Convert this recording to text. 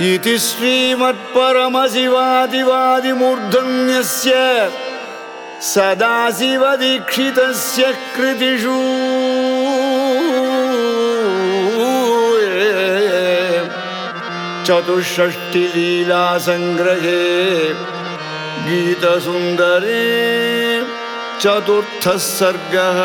इति श्रीमत्परमशिवादिवादिमूर्धन्यस्य सदाशिवदीक्षितस्य कृतिषु। चतुष्षष्टिलीलासङ्ग्रहे गीतसुन्दरे चतुर्थः सर्गः।